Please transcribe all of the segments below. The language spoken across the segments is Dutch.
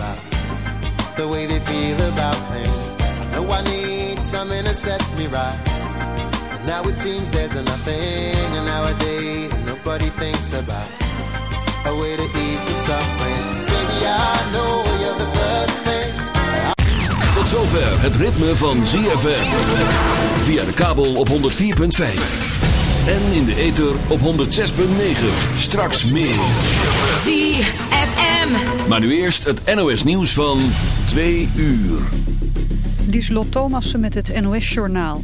about the way they feel about things. I know I need something to set me right. And now it seems there's nothing. And nowadays, nobody thinks about a way to ease the suffering. Baby, I know you're the first thing. Tot zover het ritme van ZFM. Via de kabel op 104.5. En in de ether op 106.9. Straks meer. ZFM. Maar nu eerst het NOS nieuws van 2 uur. Lieselot Thomassen met het NOS-journaal.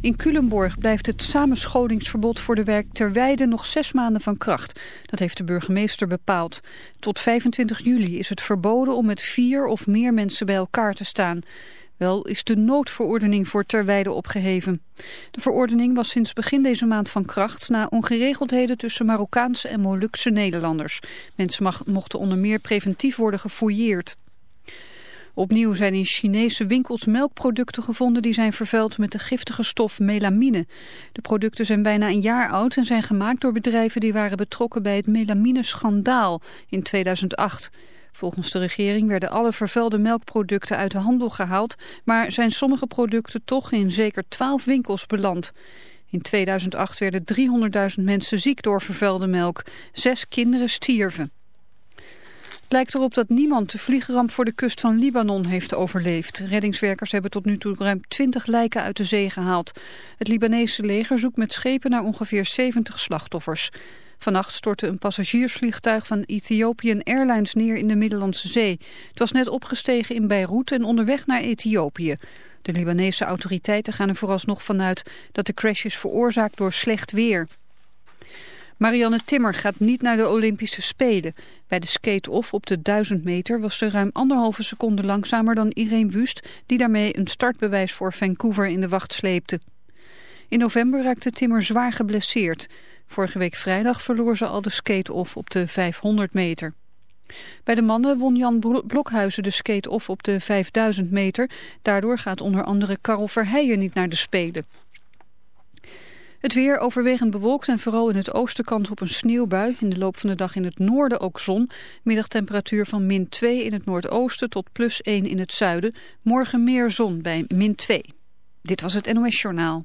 In Culemborg blijft het samenscholingsverbod voor de werkterweide nog zes maanden van kracht. Dat heeft de burgemeester bepaald. Tot 25 juli is het verboden om met vier of meer mensen bij elkaar te staan. Wel is de noodverordening voor terweide opgeheven. De verordening was sinds begin deze maand van kracht... na ongeregeldheden tussen Marokkaanse en Molukse Nederlanders. Mensen mochten onder meer preventief worden gefouilleerd. Opnieuw zijn in Chinese winkels melkproducten gevonden die zijn vervuild met de giftige stof melamine. De producten zijn bijna een jaar oud en zijn gemaakt door bedrijven die waren betrokken bij het melamine-schandaal in 2008. Volgens de regering werden alle vervuilde melkproducten uit de handel gehaald, maar zijn sommige producten toch in zeker 12 winkels beland. In 2008 werden 300.000 mensen ziek door vervuilde melk. Zes kinderen stierven. Het lijkt erop dat niemand de vliegramp voor de kust van Libanon heeft overleefd. Reddingswerkers hebben tot nu toe ruim 20 lijken uit de zee gehaald. Het Libanese leger zoekt met schepen naar ongeveer 70 slachtoffers. Vannacht stortte een passagiersvliegtuig van Ethiopian Airlines neer in de Middellandse Zee. Het was net opgestegen in Beirut en onderweg naar Ethiopië. De Libanese autoriteiten gaan er vooralsnog vanuit dat de crash is veroorzaakt door slecht weer. Marianne Timmer gaat niet naar de Olympische Spelen. Bij de skate-off op de 1000 meter was ze ruim anderhalve seconde langzamer dan Irene Wust... die daarmee een startbewijs voor Vancouver in de wacht sleepte. In november raakte Timmer zwaar geblesseerd. Vorige week vrijdag verloor ze al de skate-off op de 500 meter. Bij de mannen won Jan Blokhuizen de skate-off op de 5000 meter. Daardoor gaat onder andere Karel Verheijen niet naar de Spelen. Het weer overwegend bewolkt en vooral in het oosten kans op een sneeuwbui. In de loop van de dag in het noorden ook zon. Middagtemperatuur van min 2 in het noordoosten tot plus 1 in het zuiden. Morgen meer zon bij min 2. Dit was het NOS Journaal.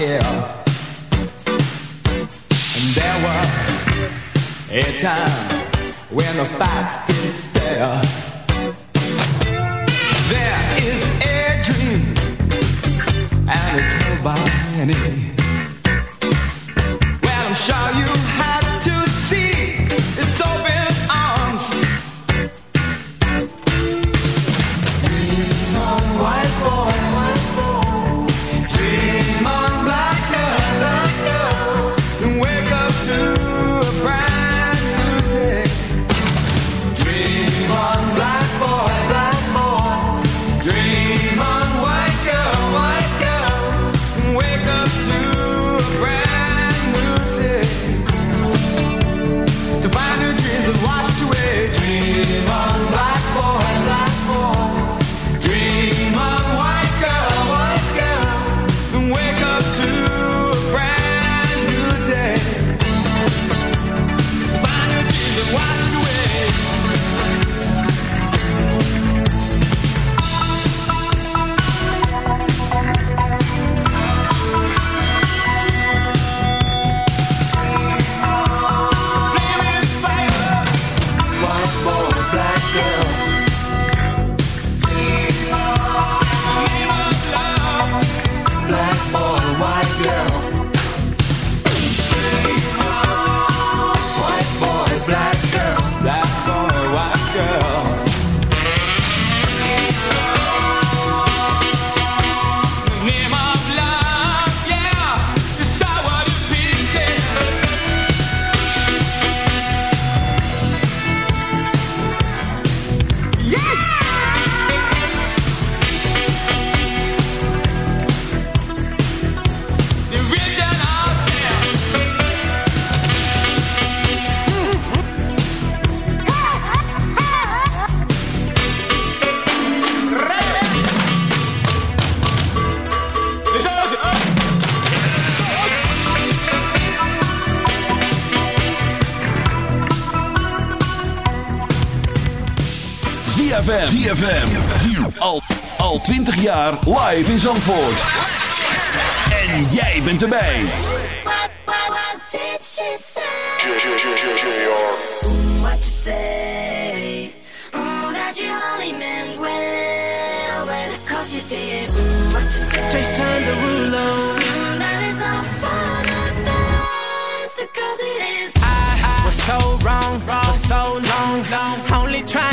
care. And there was a time when the fox didn't stare. There is a dream, and it's held by nobody. Well, I'm sure you have. al 20 jaar live in Zandvoort. En jij bent erbij. What, what, what did she say? What you say? Oh, that you only meant well. Well, cause you did. What you say? Jason Derulo. Mm, that it's all fun and dance. Cause it is. I, I was so wrong, wrong. for so long. long. Only trying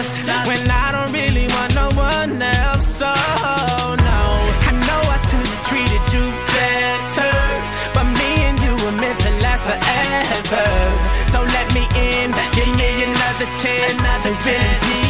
when I don't really want no one else. So no, I know I should have treated you better, but me and you were meant to last forever. So let me in, give me another chance, another chance.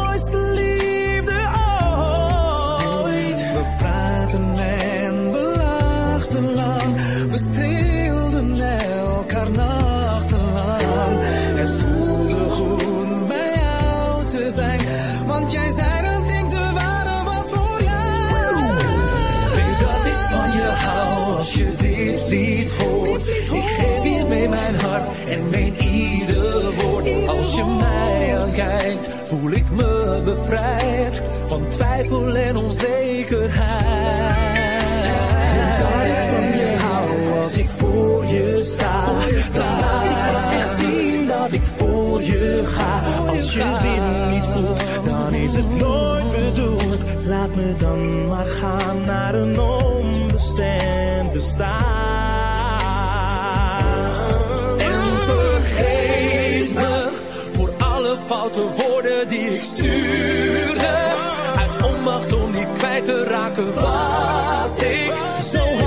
bevrijd van twijfel en onzekerheid. En dat ik van je hou als ik voor je sta. Voor sta. laat ik pas echt zien dat ik voor je ga. Als je dit niet voelt, dan is het nooit bedoeld. Laat me dan maar gaan naar een onbestemd bestaan. foute woorden die ik stuurde. Uit onmacht om die kwijt te raken wat ik zo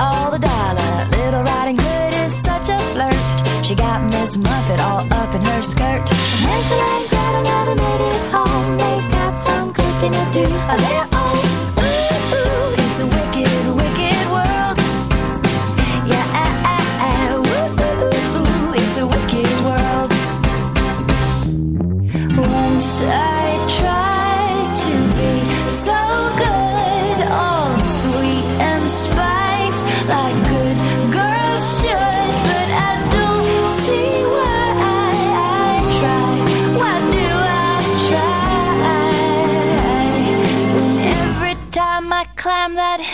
all the dollar. Little Riding Hood is such a flirt. She got Miss Muffet all up in her skirt. Hansel and Gretel never made it home. They got some cooking to do. Oh,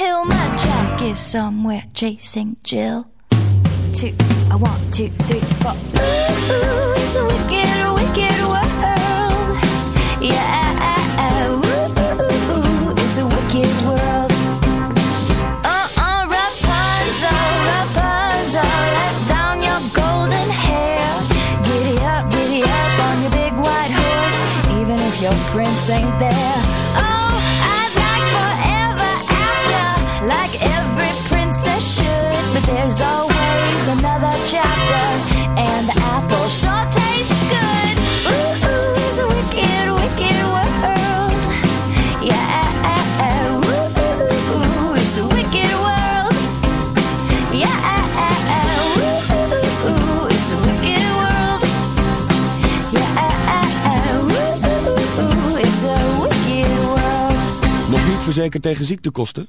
hill. My jack is somewhere chasing Jill. Two, I want two, three, four. Ooh, it's a wicked, wicked world. Yeah, ooh, it's a wicked world. Your prince ain't there There's always another chapter, and the apple sure tastes good. Ooh, ooh, it's a wicked, wicked world. Yeah, ooh, ooh it's a wicked world. Yeah, ooh, ooh it's a wicked world. Yeah, ooh, ooh, it's a wicked world. Nog niet verzekerd tegen ziektekosten?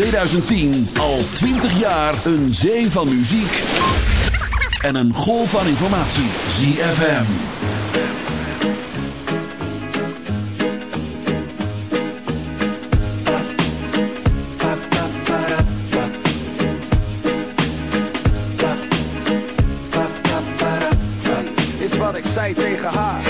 2010 al 20 jaar een zee van muziek en een golf van informatie. ZFM. Is wat ik zei tegen haar.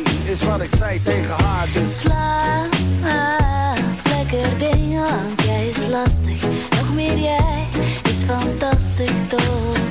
is wat ik zei tegen haar, dus. Slaap, lekker ding, want jij is lastig. Nog meer jij is fantastisch toch?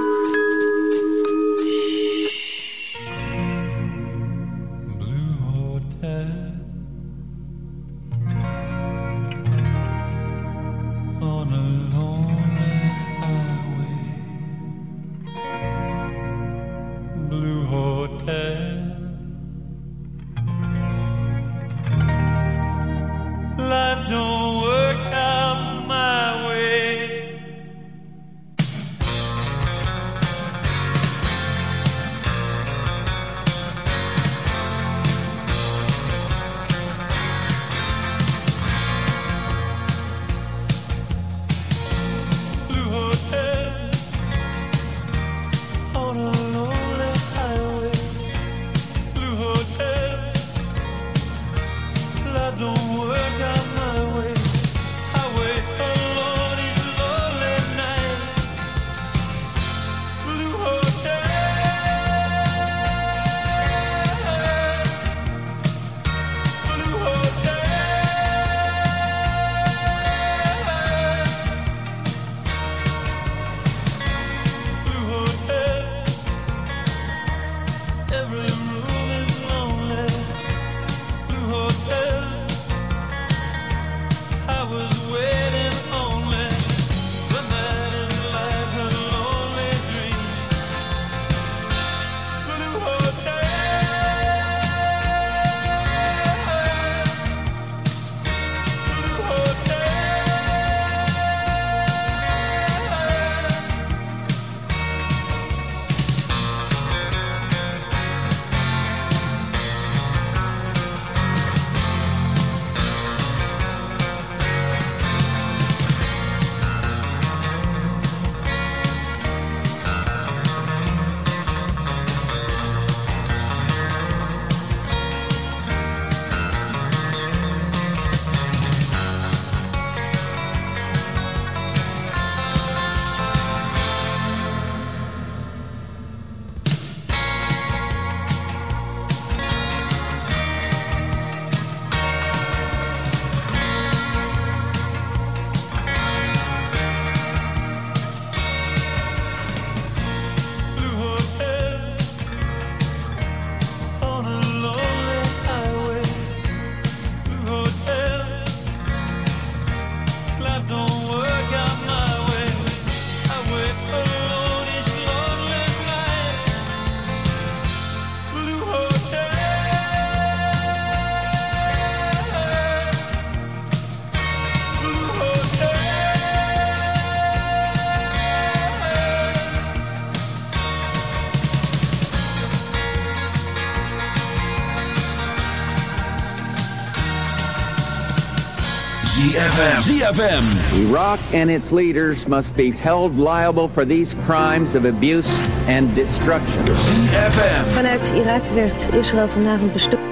ZFM. ZFM. Iraq and its leaders must be held liable for these crimes of abuse and destruction. ZFM. Vanuit Irak werd Israël vanavond bestoken.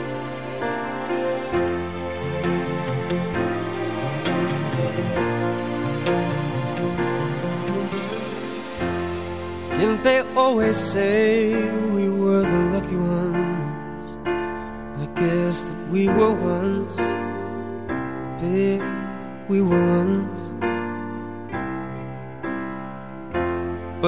Didn't they always say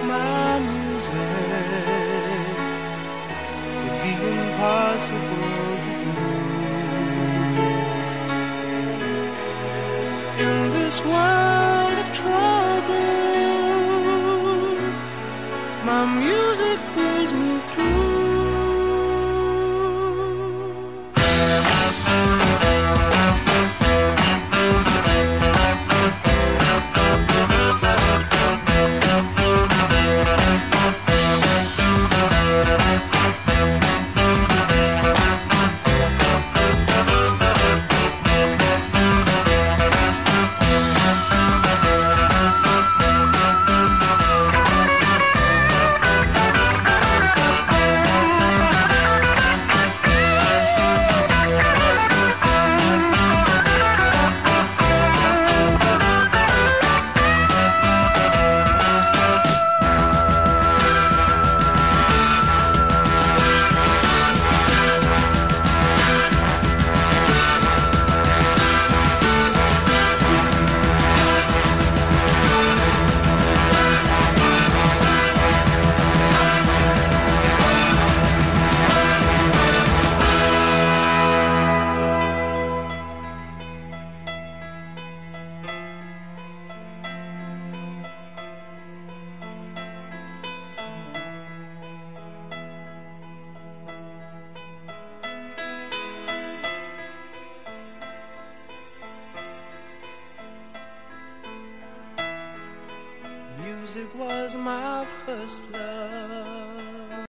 like my music would be impossible to do. In this world of troubles, my music.